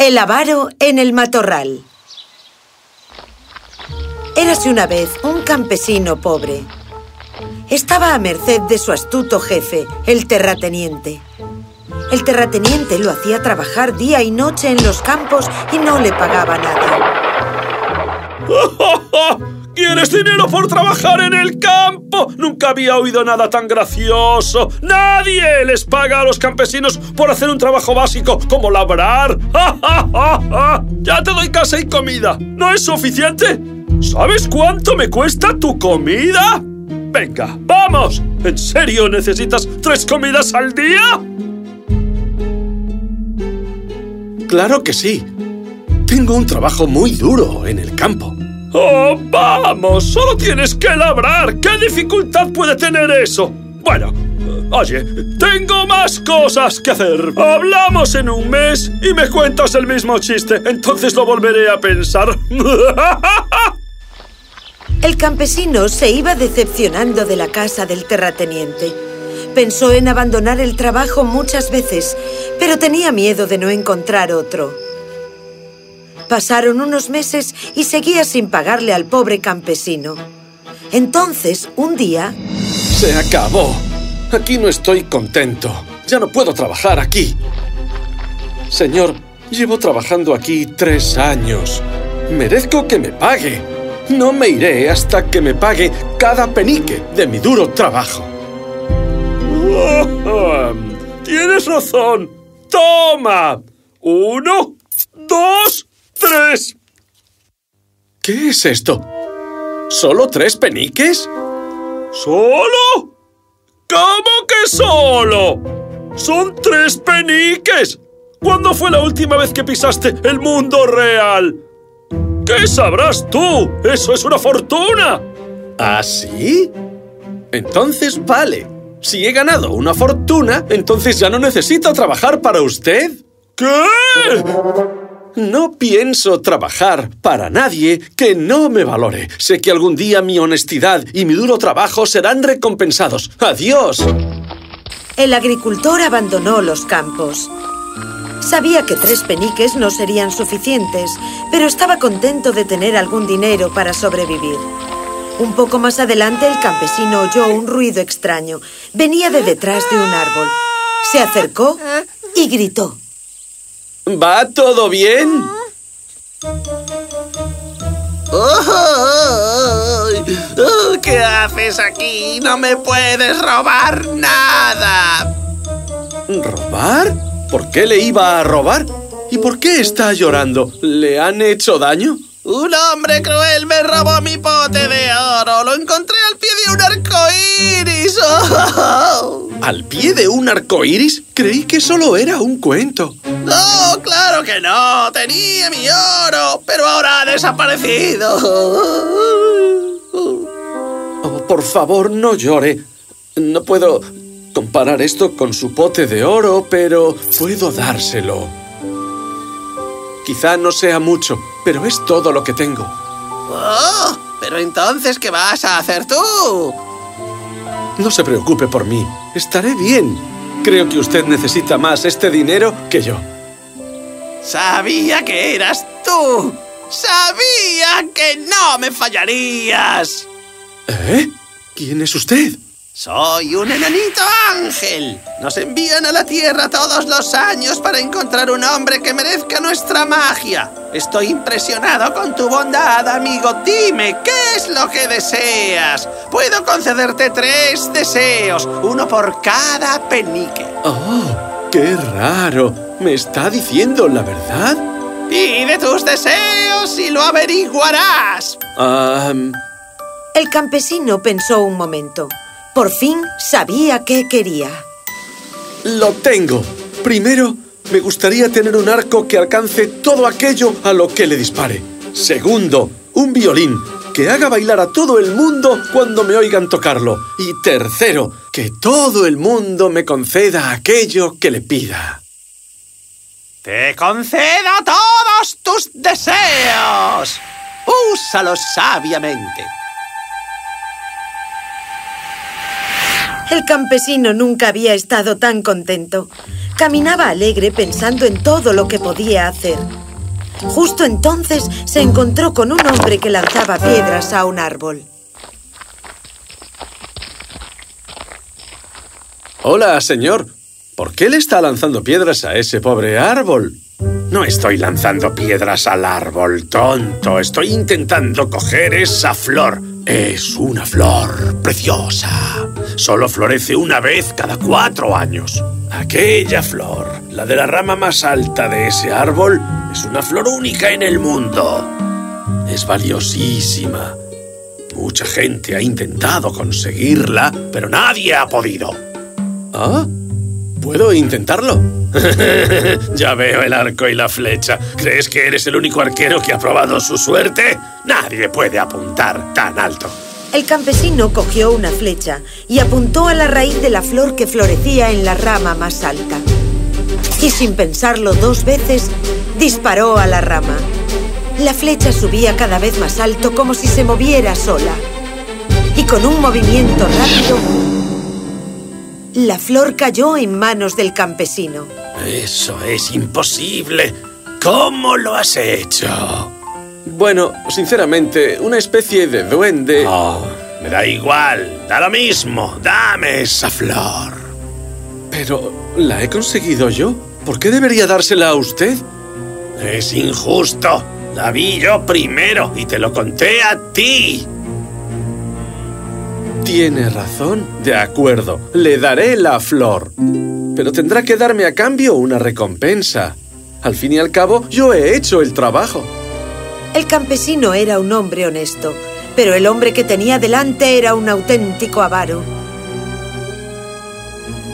El avaro en el matorral Érase una vez un campesino pobre. Estaba a merced de su astuto jefe, el terrateniente. El terrateniente lo hacía trabajar día y noche en los campos y no le pagaba nada. ¿Quieres dinero por trabajar en el campo? Nunca había oído nada tan gracioso. Nadie les paga a los campesinos por hacer un trabajo básico como labrar. Ya te doy casa y comida. ¿No es suficiente? ¿Sabes cuánto me cuesta tu comida? Venga, vamos. ¿En serio necesitas tres comidas al día? Claro que sí. Tengo un trabajo muy duro en el campo. ¡Oh, vamos! Solo tienes que labrar. ¿Qué dificultad puede tener eso? Bueno, oye, tengo más cosas que hacer. Hablamos en un mes y me cuentas el mismo chiste. Entonces lo volveré a pensar. El campesino se iba decepcionando de la casa del terrateniente. Pensó en abandonar el trabajo muchas veces, pero tenía miedo de no encontrar otro. Pasaron unos meses y seguía sin pagarle al pobre campesino. Entonces, un día... ¡Se acabó! Aquí no estoy contento. Ya no puedo trabajar aquí. Señor, llevo trabajando aquí tres años. Merezco que me pague. No me iré hasta que me pague cada penique de mi duro trabajo. Tienes razón. Toma. Uno, dos, tres. ¿Qué es esto? ¿Solo tres peniques? ¿Solo? ¿Cómo que solo? ¡Son tres peniques! ¿Cuándo fue la última vez que pisaste el mundo real? ¿Qué sabrás tú? ¡Eso es una fortuna! ¿Ah, sí? Entonces vale. Si he ganado una fortuna, entonces ya no necesito trabajar para usted. ¿Qué? No pienso trabajar para nadie que no me valore. Sé que algún día mi honestidad y mi duro trabajo serán recompensados. ¡Adiós! El agricultor abandonó los campos. Sabía que tres peniques no serían suficientes, pero estaba contento de tener algún dinero para sobrevivir. Un poco más adelante el campesino oyó un ruido extraño. Venía de detrás de un árbol. Se acercó y gritó. ¿Va todo bien? ¿Qué haces aquí? No me puedes robar nada. ¿Robar? ¿Por qué le iba a robar? ¿Y por qué está llorando? ¿Le han hecho daño? Un hombre cruel me robó mi pote de oro. Lo encontré al pie de un arco iris. ¿Al pie de un arco iris? Creí que solo era un cuento. No, claro que no. Tenía mi oro, pero ahora ha desaparecido. Oh, por favor, no llore. No puedo comparar esto con su pote de oro, pero puedo dárselo. Quizá no sea mucho, pero es todo lo que tengo. Oh, pero entonces, ¿qué vas a hacer tú? No se preocupe por mí. Estaré bien. Creo que usted necesita más este dinero que yo. Sabía que eras tú. Sabía que no me fallarías. ¿Eh? ¿Quién es usted? Soy un enanito ángel. Nos envían a la Tierra todos los años para encontrar un hombre que merezca nuestra magia. Estoy impresionado con tu bondad, amigo. Dime, ¿qué es lo que deseas? Puedo concederte tres deseos, uno por cada penique. ¡Oh, qué raro! ¿Me está diciendo la verdad? Pide tus deseos y lo averiguarás. Um... El campesino pensó un momento. Por fin sabía qué quería. Lo tengo. Primero, me gustaría tener un arco que alcance todo aquello a lo que le dispare. Segundo, un violín que haga bailar a todo el mundo cuando me oigan tocarlo. Y tercero, que todo el mundo me conceda aquello que le pida. ¡Te concedo todos tus deseos! Úsalos sabiamente. El campesino nunca había estado tan contento. Caminaba alegre pensando en todo lo que podía hacer. Justo entonces se encontró con un hombre que lanzaba piedras a un árbol. Hola, señor. ¿Por qué le está lanzando piedras a ese pobre árbol? No estoy lanzando piedras al árbol, tonto. Estoy intentando coger esa flor. Es una flor preciosa. Solo florece una vez cada cuatro años. Aquella flor, la de la rama más alta de ese árbol, es una flor única en el mundo. Es valiosísima. Mucha gente ha intentado conseguirla, pero nadie ha podido. ¿Ah? ¿Puedo intentarlo? ya veo el arco y la flecha. ¿Crees que eres el único arquero que ha probado su suerte? Nadie puede apuntar tan alto. El campesino cogió una flecha y apuntó a la raíz de la flor que florecía en la rama más alta. Y sin pensarlo dos veces, disparó a la rama. La flecha subía cada vez más alto como si se moviera sola. Y con un movimiento rápido, la flor cayó en manos del campesino. Eso es imposible. ¿Cómo lo has hecho? Bueno, sinceramente, una especie de duende... Oh, me da igual. Da lo mismo. Dame esa flor. Pero, ¿la he conseguido yo? ¿Por qué debería dársela a usted? Es injusto. La vi yo primero y te lo conté a ti. Tiene razón. De acuerdo, le daré la flor. Pero tendrá que darme a cambio una recompensa. Al fin y al cabo, yo he hecho el trabajo. El campesino era un hombre honesto, pero el hombre que tenía delante era un auténtico avaro.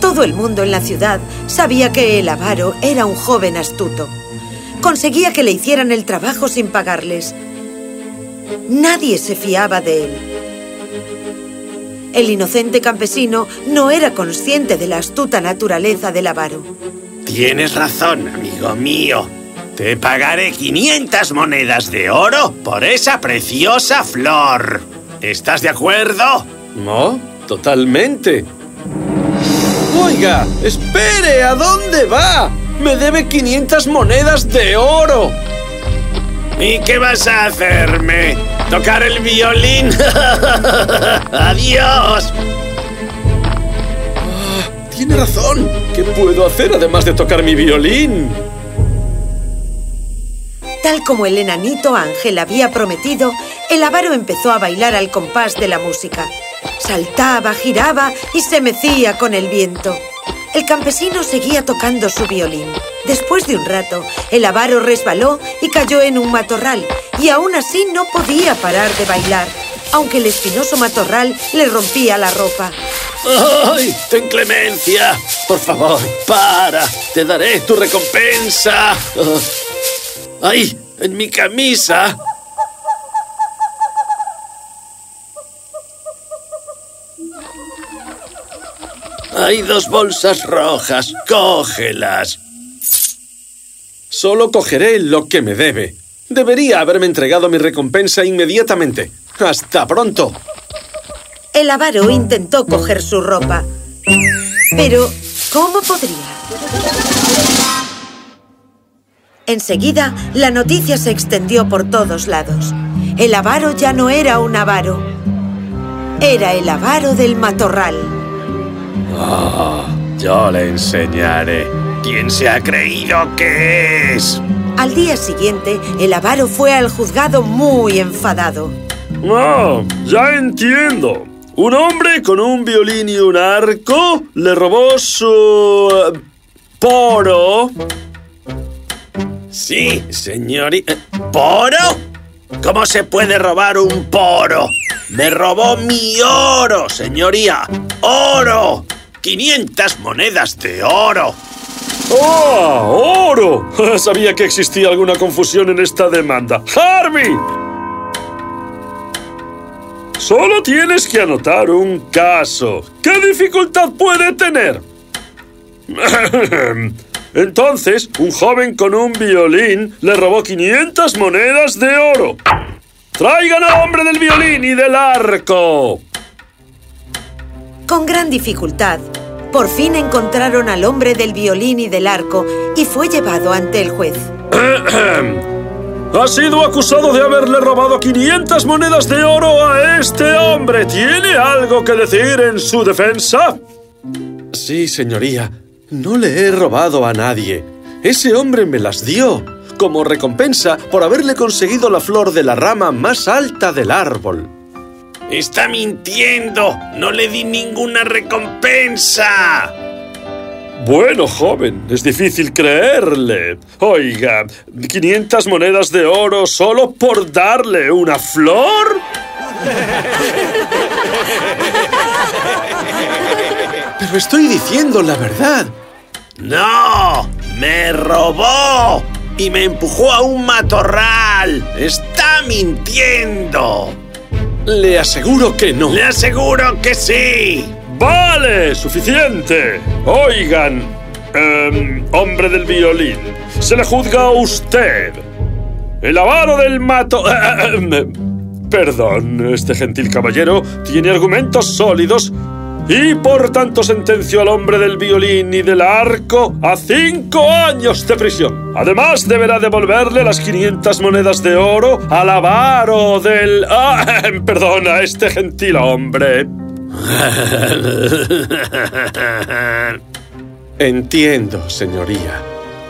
Todo el mundo en la ciudad sabía que el avaro era un joven astuto. Conseguía que le hicieran el trabajo sin pagarles. Nadie se fiaba de él. El inocente campesino no era consciente de la astuta naturaleza del avaro. Tienes razón, amigo mío. Te pagaré 500 monedas de oro por esa preciosa flor. ¿Estás de acuerdo? No, totalmente. Oiga, espere, ¿a dónde va? Me debe 500 monedas de oro. ¿Y qué vas a hacerme? ¿Tocar el violín? ¡Adiós! Tiene razón. ¿Qué puedo hacer además de tocar mi violín? Tal como el enanito Ángel había prometido, el avaro empezó a bailar al compás de la música. Saltaba, giraba y se mecía con el viento. El campesino seguía tocando su violín. Después de un rato, el avaro resbaló y cayó en un matorral, y aún así no podía parar de bailar, aunque el espinoso matorral le rompía la ropa. ¡Ay! ¡Ten clemencia! Por favor, para. Te daré tu recompensa. ¡Ay! ¡En mi camisa! Hay dos bolsas rojas. Cógelas. Solo cogeré lo que me debe. Debería haberme entregado mi recompensa inmediatamente. ¡Hasta pronto! El avaro intentó coger su ropa. Pero, ¿cómo podría? Enseguida, la noticia se extendió por todos lados. El avaro ya no era un avaro. Era el avaro del matorral. Oh, yo le enseñaré. ¿Quién se ha creído que es? Al día siguiente, el avaro fue al juzgado muy enfadado. ¡Ah! Ya entiendo. Un hombre con un violín y un arco le robó su... eh, poro. Sí, señorita. ¿Poro? ¿Cómo se puede robar un poro? Me robó mi oro, señoría. ¡Oro! 500 monedas de oro. ¡Oh! ¡Oro! Sabía que existía alguna confusión en esta demanda. ¡Harvey! Solo tienes que anotar un caso. ¿Qué dificultad puede tener? Entonces, un joven con un violín le robó 500 monedas de oro. ¡Traigan al hombre del violín y del arco! Con gran dificultad, Por fin encontraron al hombre del violín y del arco y fue llevado ante el juez. Ha sido acusado de haberle robado 500 monedas de oro a este hombre. ¿Tiene algo que decir en su defensa? Sí, señoría. No le he robado a nadie. Ese hombre me las dio como recompensa por haberle conseguido la flor de la rama más alta del árbol. ¡Está mintiendo! ¡No le di ninguna recompensa! Bueno, joven, es difícil creerle. Oiga, 500 monedas de oro solo por darle una flor. Pero estoy diciendo la verdad. ¡No! ¡Me robó! Y me empujó a un matorral. ¡Está mintiendo! Le aseguro que no. Le aseguro que sí. Vale, suficiente. Oigan, em, hombre del violín, se le juzga a usted. El avaro del mato... Perdón, este gentil caballero tiene argumentos sólidos y por tanto sentenció al hombre del violín y del arco a cinco años de prisión. Además, deberá devolverle las 500 monedas de oro al avaro del... Ah, perdón, a este gentil hombre. Entiendo, señoría.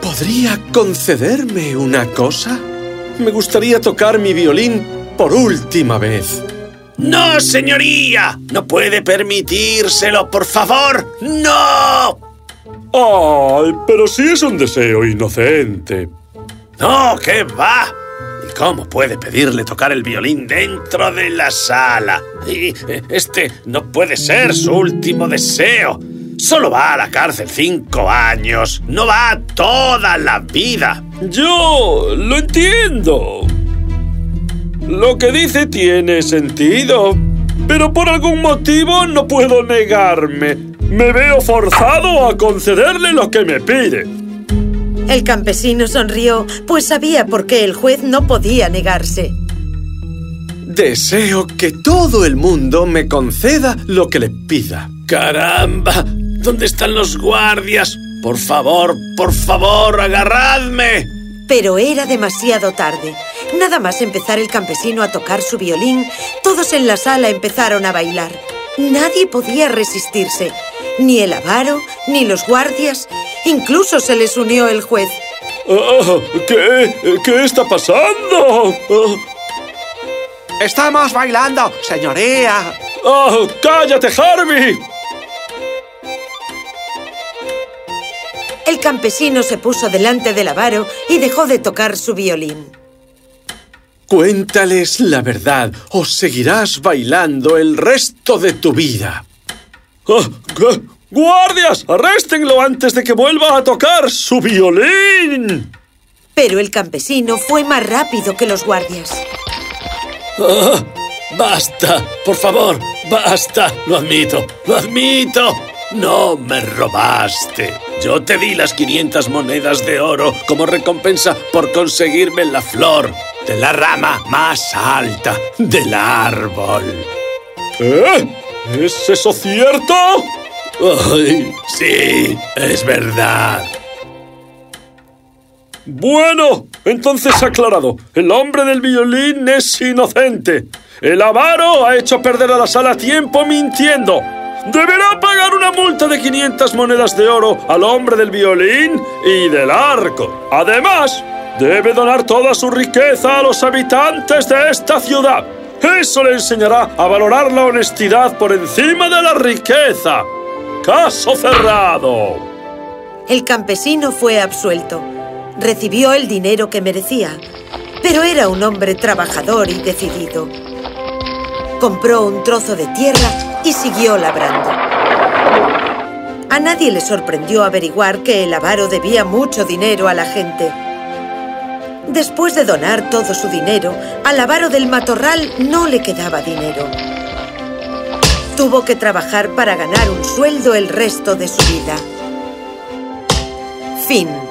¿Podría concederme una cosa? Me gustaría tocar mi violín por última vez. ¡No, señoría! ¡No puede permitírselo, por favor! ¡No! ¡Ay, pero sí es un deseo inocente! ¡No, qué va! ¿Y cómo puede pedirle tocar el violín dentro de la sala? Y este no puede ser su último deseo. Solo va a la cárcel cinco años. No va toda la vida. Yo lo entiendo. Lo que dice tiene sentido, pero por algún motivo no puedo negarme. Me veo forzado a concederle lo que me pide. El campesino sonrió, pues sabía por qué el juez no podía negarse. Deseo que todo el mundo me conceda lo que le pida. ¡Caramba! ¿Dónde están los guardias? Por favor, por favor, agarradme. Pero era demasiado tarde. Nada más empezar el campesino a tocar su violín, todos en la sala empezaron a bailar. Nadie podía resistirse. Ni el avaro, ni los guardias. Incluso se les unió el juez. Ah, ¿Qué? ¿Qué está pasando? Estamos bailando, señoría. Oh, ¡Cállate, Harvey! El campesino se puso delante del avaro y dejó de tocar su violín. Cuéntales la verdad o seguirás bailando el resto de tu vida. Ah, ¡Guardias! ¡Arréstenlo antes de que vuelva a tocar su violín! Pero el campesino fue más rápido que los guardias. Ah, ¡Basta! ¡Por favor! ¡Basta! ¡Lo admito! ¡Lo admito! No me robaste. Yo te di las 500 monedas de oro como recompensa por conseguirme la flor de la rama más alta del árbol. ¿Eh? ¿Es eso cierto? Ay, sí, es verdad. Bueno, entonces aclarado. El hombre del violín es inocente. El avaro ha hecho perder a la sala tiempo mintiendo. Deberá pagar una multa de 500 monedas de oro al hombre del violín y del arco. Además, debe donar toda su riqueza a los habitantes de esta ciudad. Eso le enseñará a valorar la honestidad por encima de la riqueza. Caso cerrado. El campesino fue absuelto. Recibió el dinero que merecía, pero era un hombre trabajador y decidido. Compró un trozo de tierra y siguió labrando. A nadie le sorprendió averiguar que el avaro debía mucho dinero a la gente. Después de donar todo su dinero, al avaro del matorral no le quedaba dinero. Tuvo que trabajar para ganar un sueldo el resto de su vida. Fin.